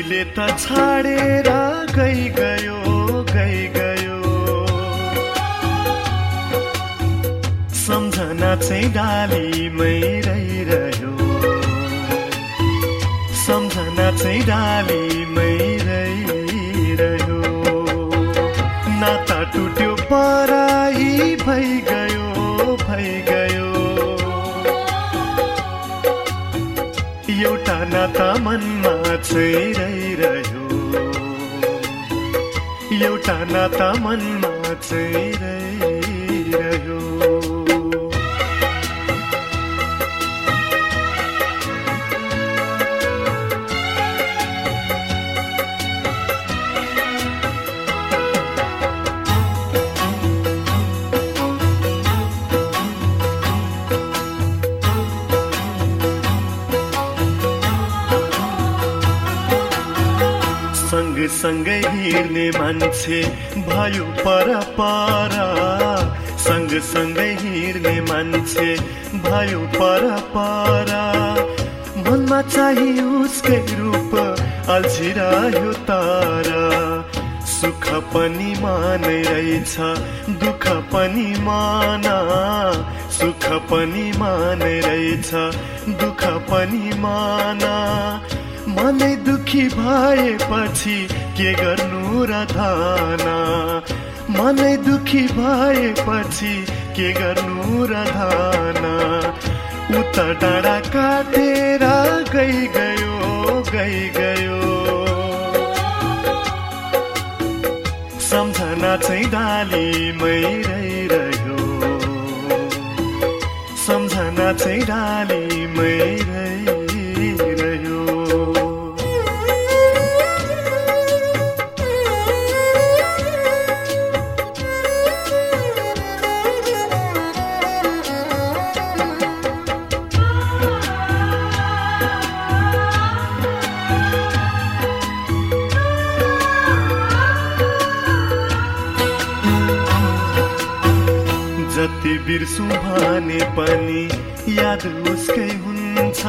सरीले त छाडेर गई गयो गई गयो। सम्झना चाहिँ डालीमै रहिरह्यो। सम्झना चाहिँ डालीमै रहिरह्यो। नाता टुट्यो पराई भइ गयो भइ गयो। एउटा नाता मनमा चाहिँ रहिरह्यो एउटा नाता मनमा चाहिँ सँगसँगै हिँड्ने मान्छे भयो पर पर सँगसँगै हिँड्ने मान्छे भयो पर पर मनमा चाहिँ उसकै रूप अल्झिरह्यो तर। सुख पनि मानै रहेछ दुःख पनि माना। सुख पनि मानै रहेछ दुःख पनि माना। मनै दुखी भएपछि के गर्नु र धाना? मनै दुखी भएपछि के गर्नु र धाना? उता डाँडा काटेर गई गयो गई गयो। सम्झना चाहिँ डालीमै रहिरह्यो। सम्झना चाहिँ डालीमै रहिरह्यो। जति बिर्सु भने पनि याद उसकै हुन्छ।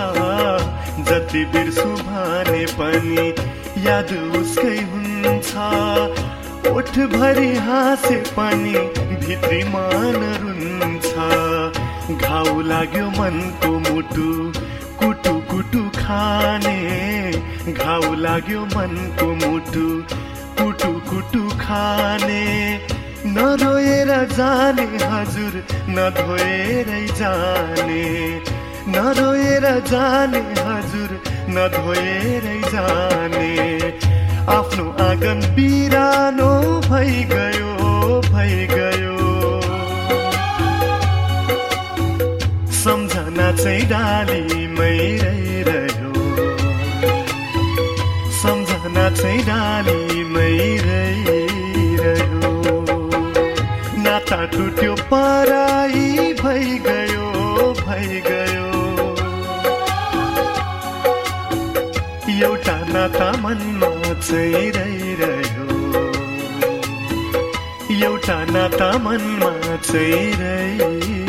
जति बिर्सु भने पनि याद उसकै हुन्छ। ओठभरि हाँसे पनि भित्री मान रुन्छ। घाउ लाग्यो मनको मुटु कुटु कुटु खाने। घाउ लाग्यो मनको मुटु कुटु कुटु खाने। नरोएर जाने हजुर नधोएरै जाने। नरोएर जाने हजुर नधोएरै जाने। आफ्नो आँगन बिरानो भइ गयो भइ गयो सम्झना चाहिँ डालीमै नाता टुट्यो पराई भइ गयो भइ गयो एउटा नाता मनमा चाहिँ रहिरह्यो। एउटा नाता मनमा चाहिँ रहिरह्यो।